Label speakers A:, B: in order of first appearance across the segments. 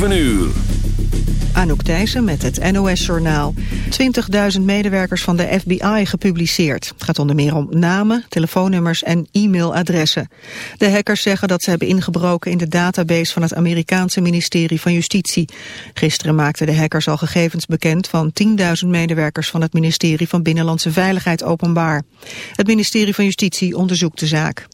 A: 7 uur.
B: Anouk Thijssen met het NOS-journaal. 20.000 medewerkers van de FBI gepubliceerd. Het gaat onder meer om namen, telefoonnummers en e-mailadressen. De hackers zeggen dat ze hebben ingebroken in de database van het Amerikaanse ministerie van Justitie. Gisteren maakten de hackers al gegevens bekend van 10.000 medewerkers van het ministerie van Binnenlandse Veiligheid openbaar. Het ministerie van Justitie onderzoekt de zaak.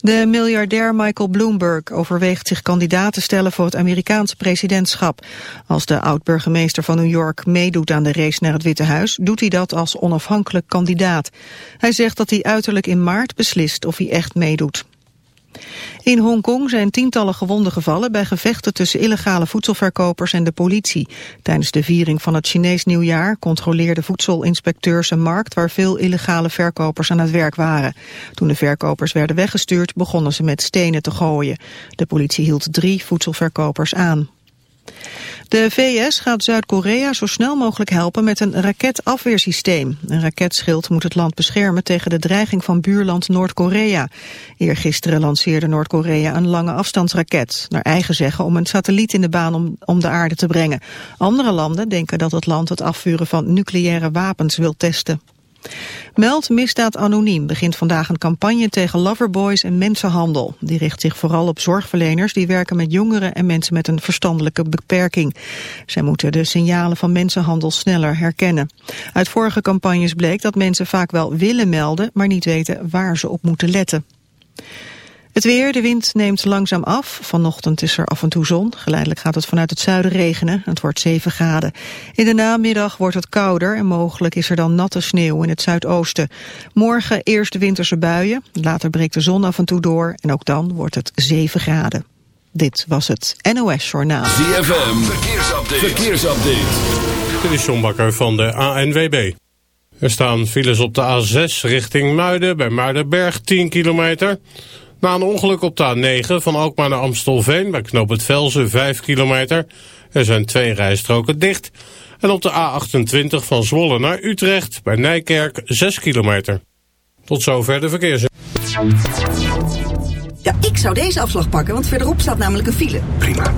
B: De miljardair Michael Bloomberg overweegt zich kandidaat te stellen voor het Amerikaanse presidentschap. Als de oud-burgemeester van New York meedoet aan de race naar het Witte Huis, doet hij dat als onafhankelijk kandidaat. Hij zegt dat hij uiterlijk in maart beslist of hij echt meedoet. In Hongkong zijn tientallen gewonden gevallen bij gevechten tussen illegale voedselverkopers en de politie. Tijdens de viering van het Chinees nieuwjaar controleerden voedselinspecteurs een markt waar veel illegale verkopers aan het werk waren. Toen de verkopers werden weggestuurd begonnen ze met stenen te gooien. De politie hield drie voedselverkopers aan. De VS gaat Zuid-Korea zo snel mogelijk helpen met een raketafweersysteem. Een raketschild moet het land beschermen tegen de dreiging van buurland Noord-Korea. Eergisteren lanceerde Noord-Korea een lange afstandsraket. Naar eigen zeggen om een satelliet in de baan om, om de aarde te brengen. Andere landen denken dat het land het afvuren van nucleaire wapens wil testen. Meld Misdaad Anoniem begint vandaag een campagne tegen loverboys en mensenhandel. Die richt zich vooral op zorgverleners die werken met jongeren en mensen met een verstandelijke beperking. Zij moeten de signalen van mensenhandel sneller herkennen. Uit vorige campagnes bleek dat mensen vaak wel willen melden, maar niet weten waar ze op moeten letten. Het weer, de wind neemt langzaam af. Vanochtend is er af en toe zon. Geleidelijk gaat het vanuit het zuiden regenen. Het wordt 7 graden. In de namiddag wordt het kouder en mogelijk is er dan natte sneeuw in het zuidoosten. Morgen eerst de winterse buien. Later breekt de zon af en toe door. En ook dan wordt het 7 graden. Dit was het NOS Journaal.
A: ZFM, verkeersupdate. verkeersupdate.
C: Dit is John Bakker van de ANWB. Er staan files op de A6 richting Muiden bij Muidenberg 10 kilometer... Na een ongeluk op de A9 van Alkmaar naar Amstelveen bij knoop het Velzen 5 kilometer. Er zijn twee rijstroken dicht. En op de A28 van Zwolle naar Utrecht bij Nijkerk 6 kilometer. Tot zover de verkeers.
D: Ja, ik zou deze afslag pakken, want verderop staat namelijk een file.
E: Prima.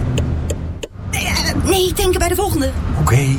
D: Nee, uh, nee denken bij de volgende.
E: Oké.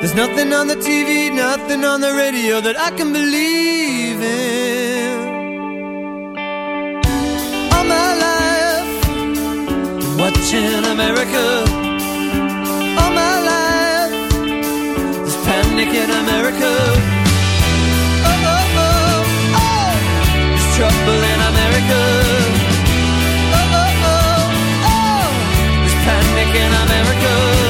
F: There's nothing on the TV, nothing on the radio that I can believe in. All my life, been watching America. All my life, there's panic in America. Oh, oh, oh, oh, there's trouble in America. Oh, oh, oh, oh, there's panic in America.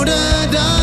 G: outer dark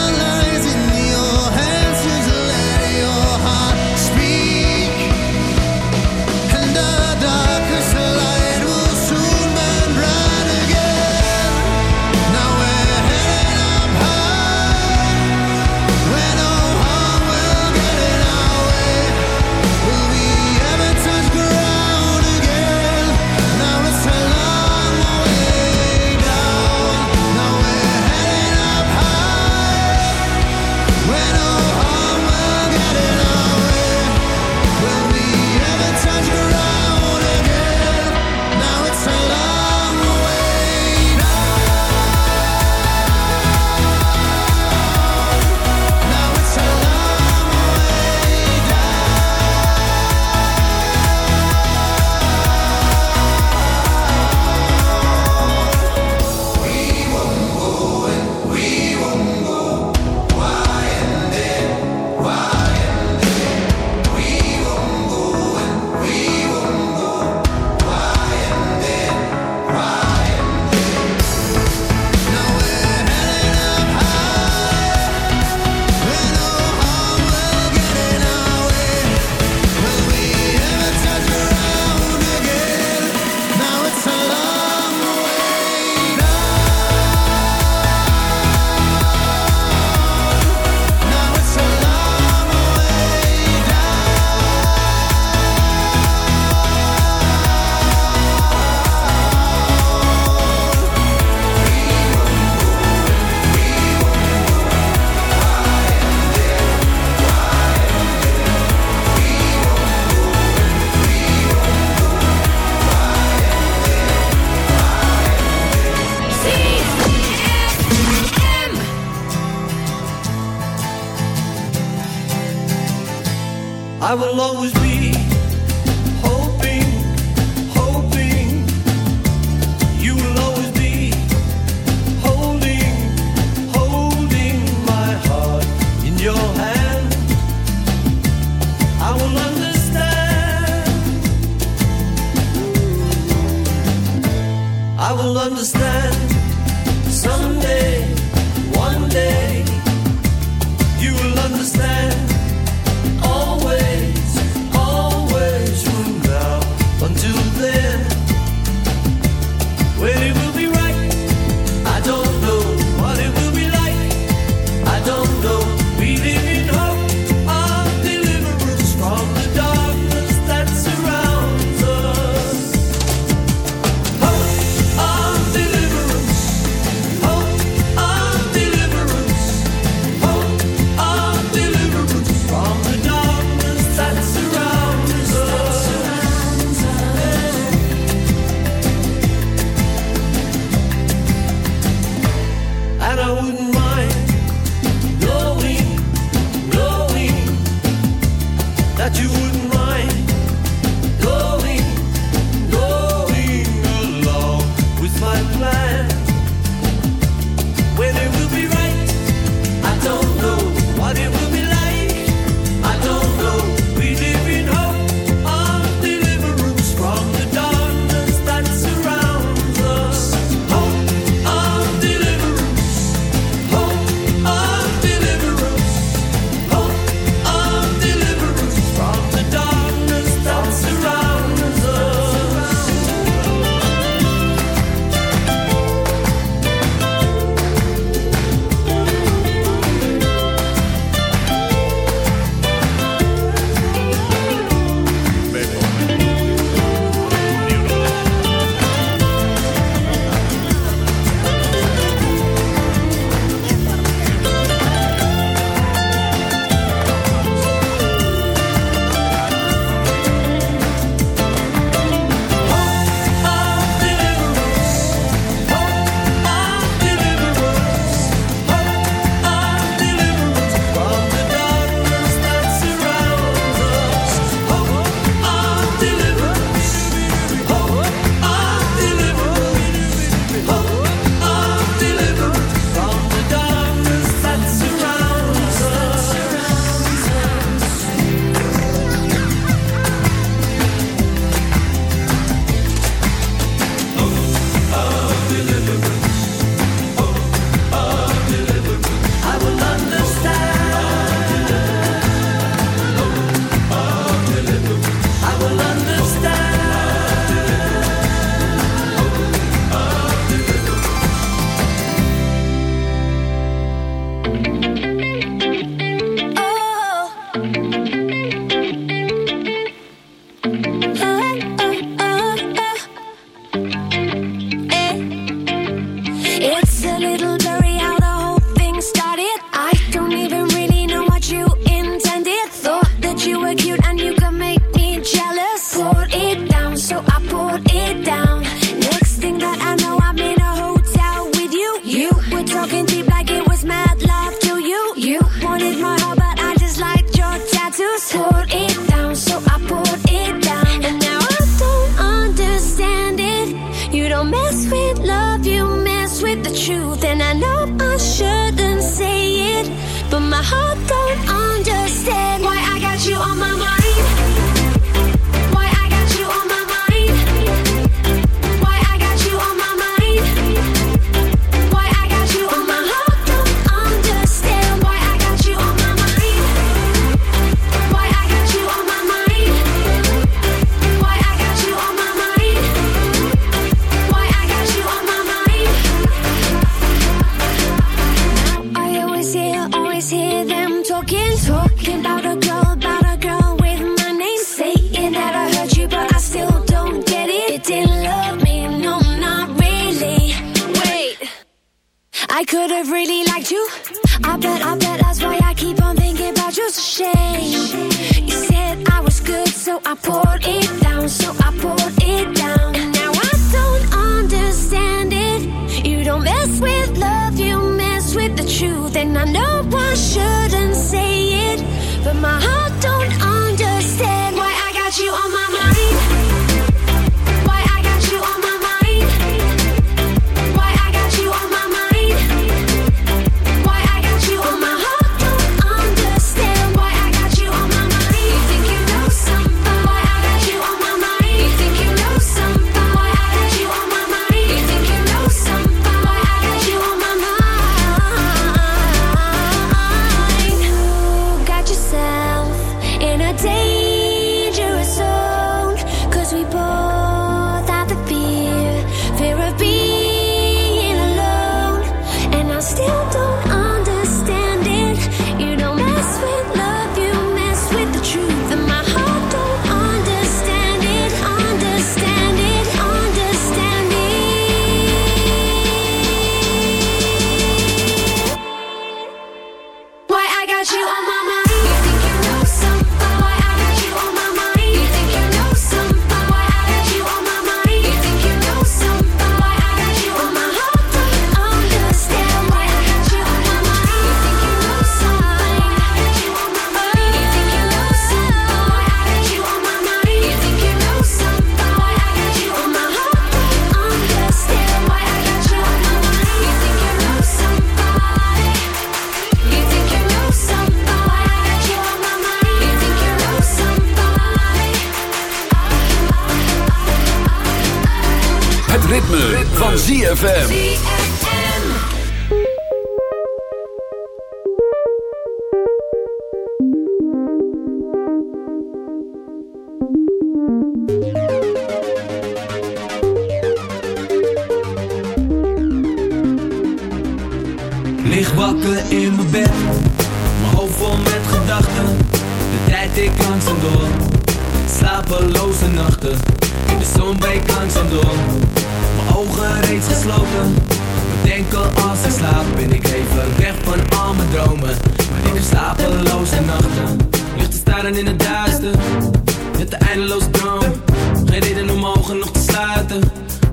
G: geen reden om ogen nog te sluiten.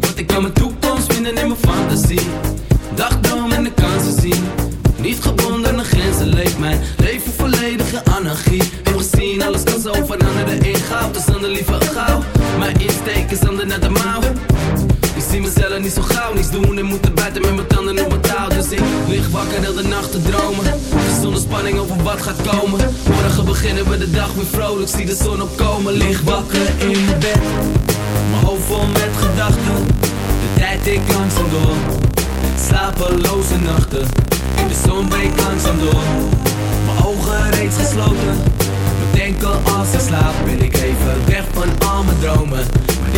G: Want ik kan mijn toekomst vinden in mijn fantasie. Dagdroom en de kansen zien. Niet gebonden aan grenzen leeft mijn leven volledige anarchie. Heb gezien, alles kan zo veranderen in goud. Dus dan liever gauw. Mijn insteek is ander naar de mouw. Ik zie mezelf niet zo gauw, niets doen en moeten buiten met mijn tanden wakker heel de nacht te dromen. Zonder spanning over wat gaat komen. Morgen beginnen we de dag weer vrolijk, zie de zon opkomen. Lig wakker in mijn bed, mijn hoofd vol met gedachten. De tijd ik langzaam door, slapeloze nachten. In de zon breekt langzaam door, mijn ogen reeds gesloten. Bedenken als ik slaap, ben ik even weg van al mijn dromen.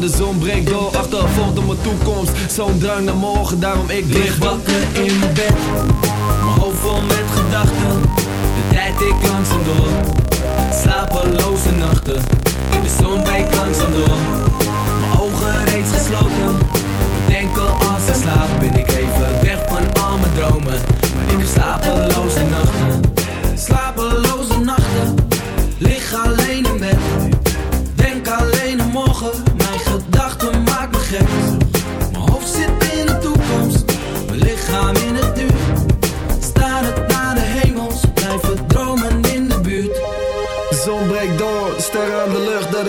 H: de zon breekt door. Achtervolgd op mijn toekomst, zo'n drang naar morgen. Daarom ik lig wakker in mijn bed.
G: Mijn hoofd vol met gedachten, de tijd ik langzaam door. Slapeloze nachten, in de zon breekt langzaam door.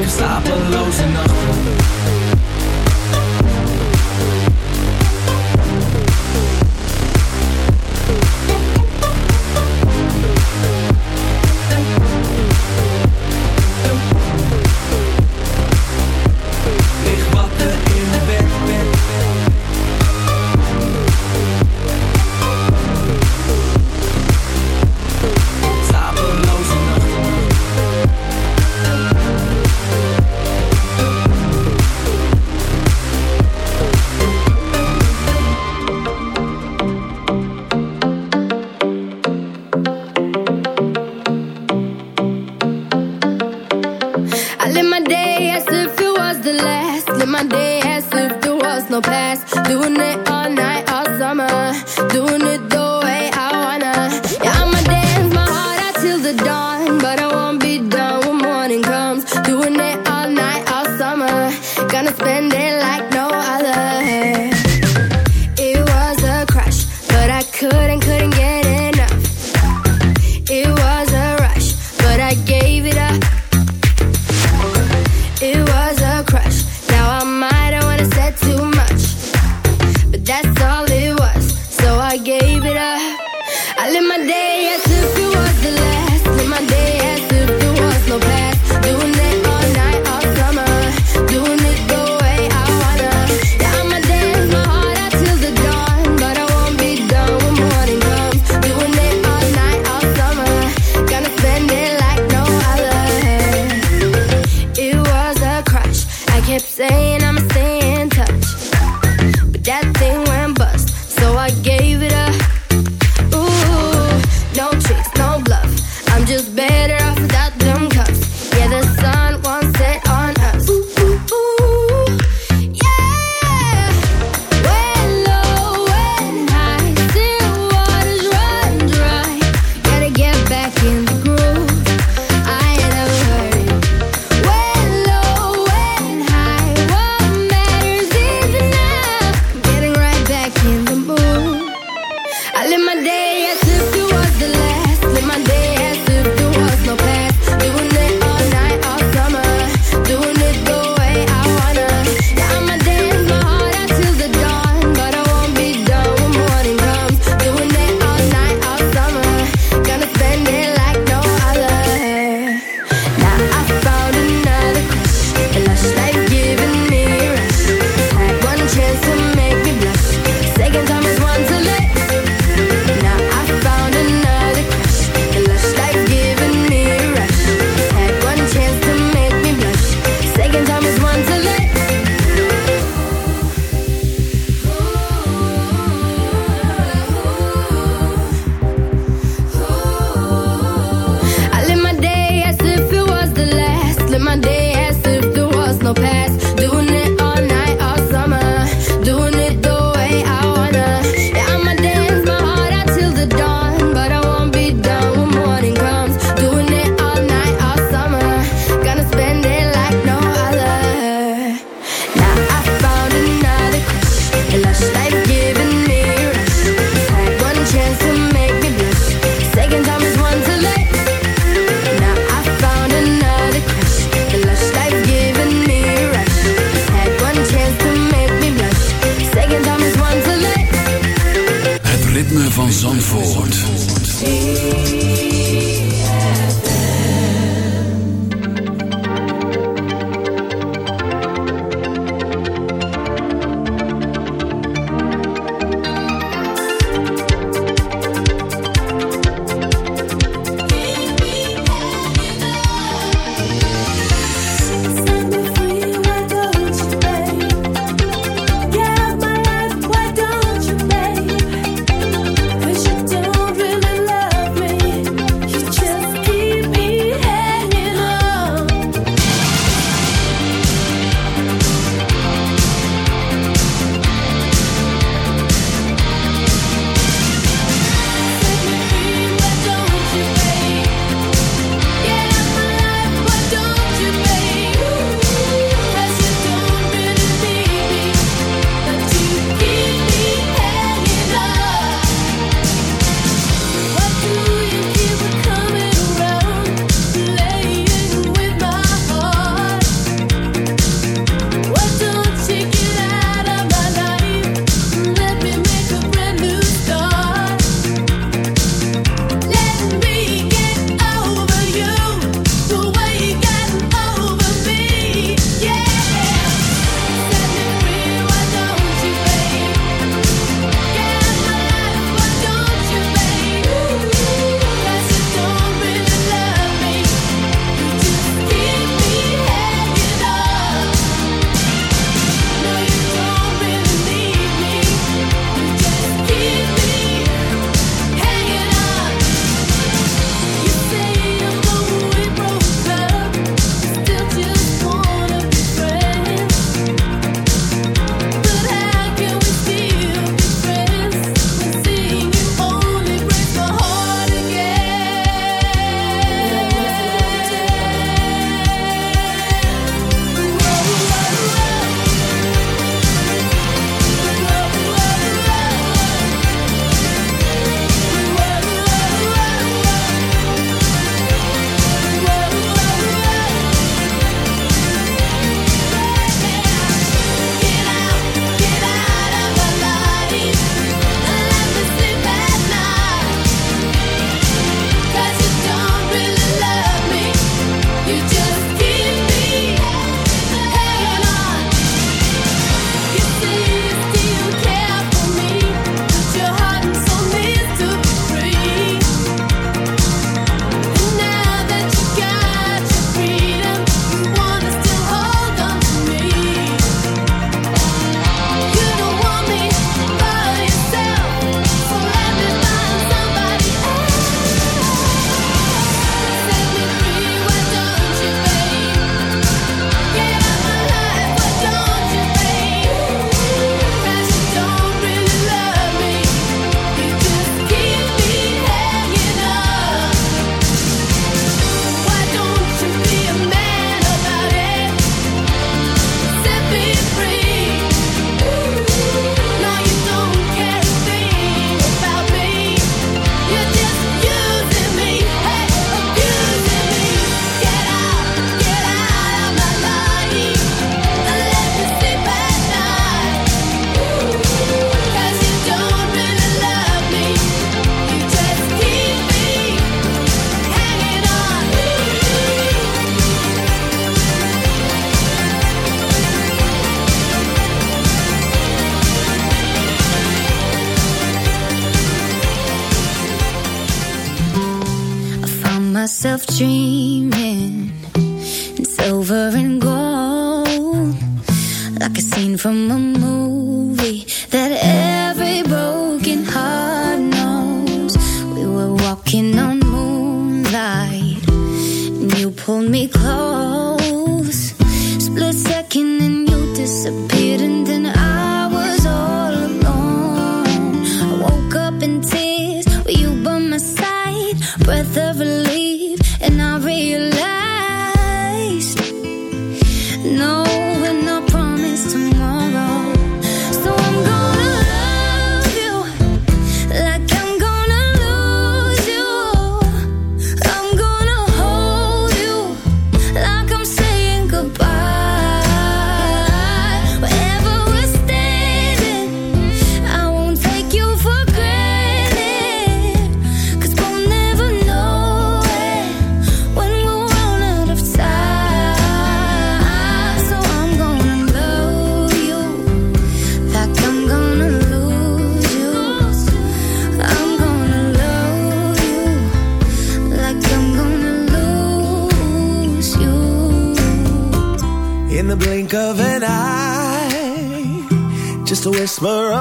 G: Ik slapeloze nachten.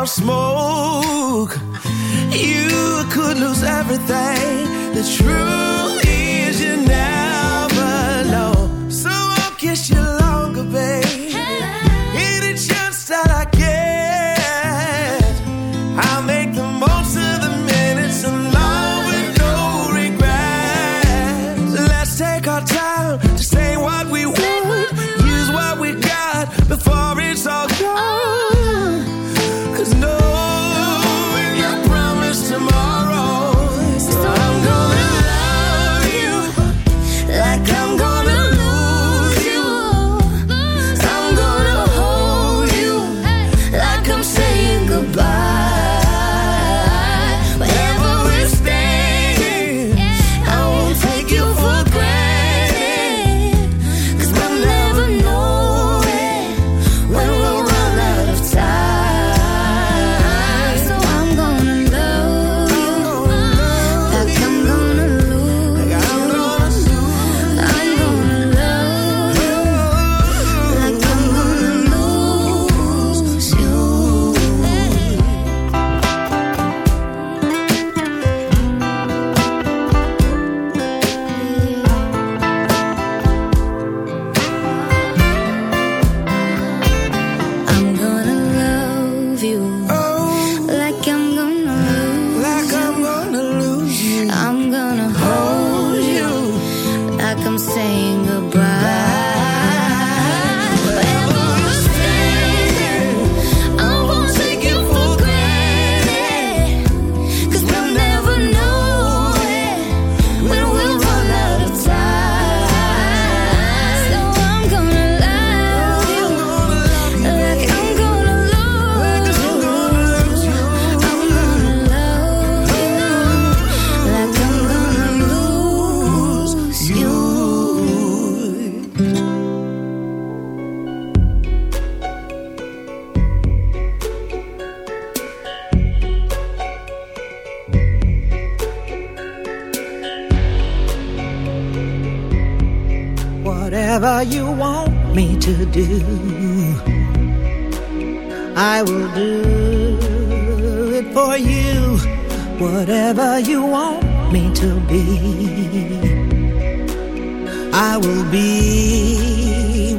I: small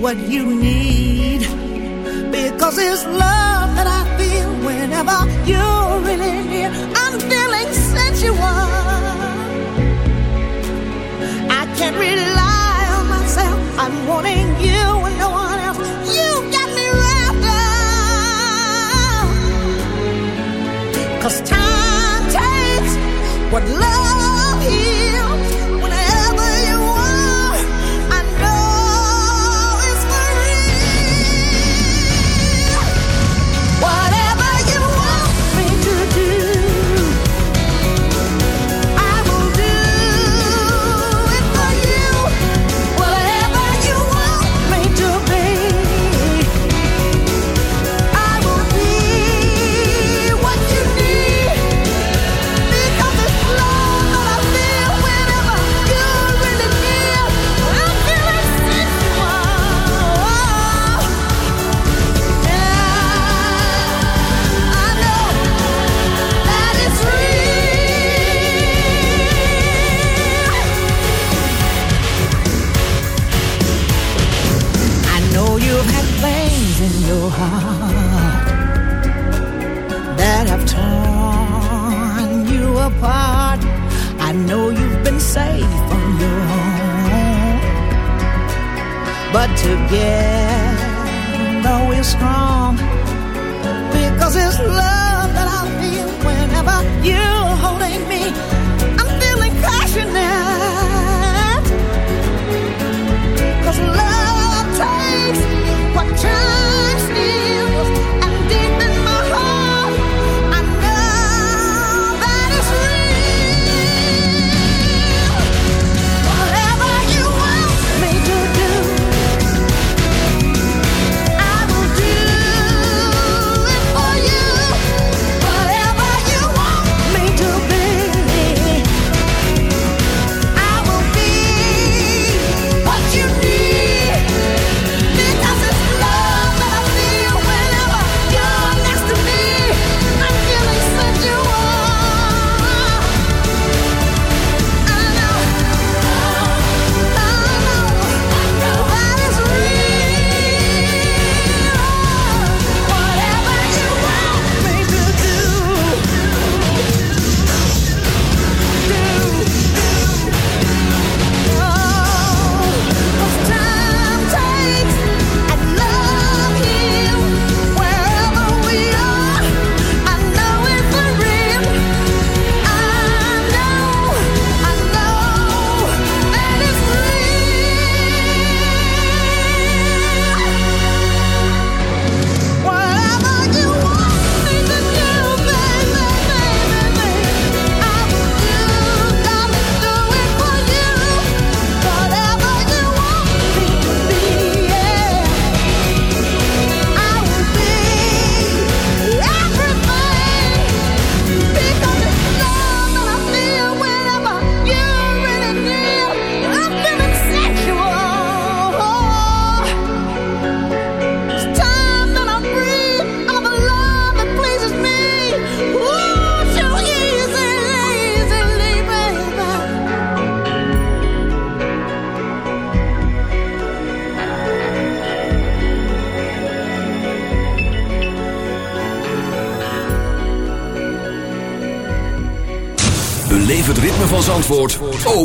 I: what you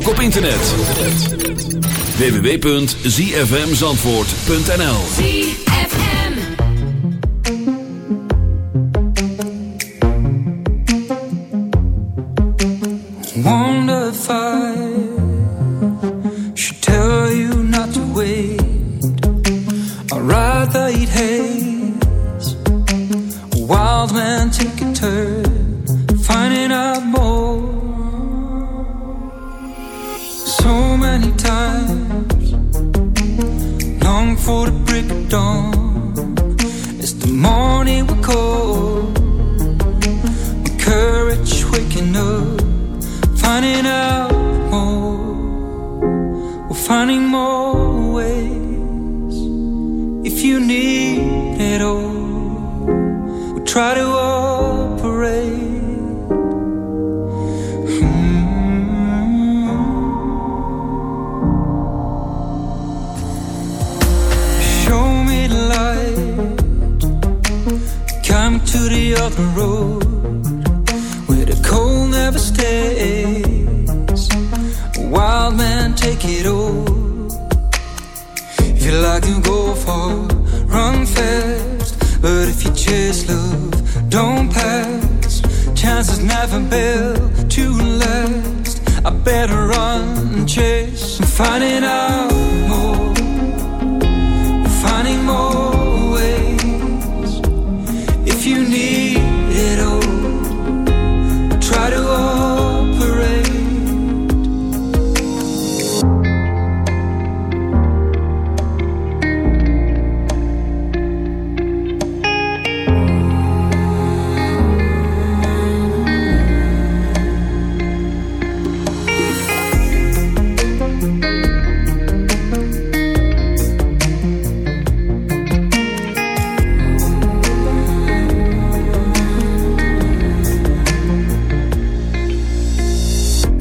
A: ook op internet. www.zfmzandvoort.nl ZFM
J: Wonder if I should tell you not to wait. I'd rather eat hate for the brick of dawn. As the morning will call The courage waking up Finding out more. We're finding more ways If you need it all. We'll try to finding out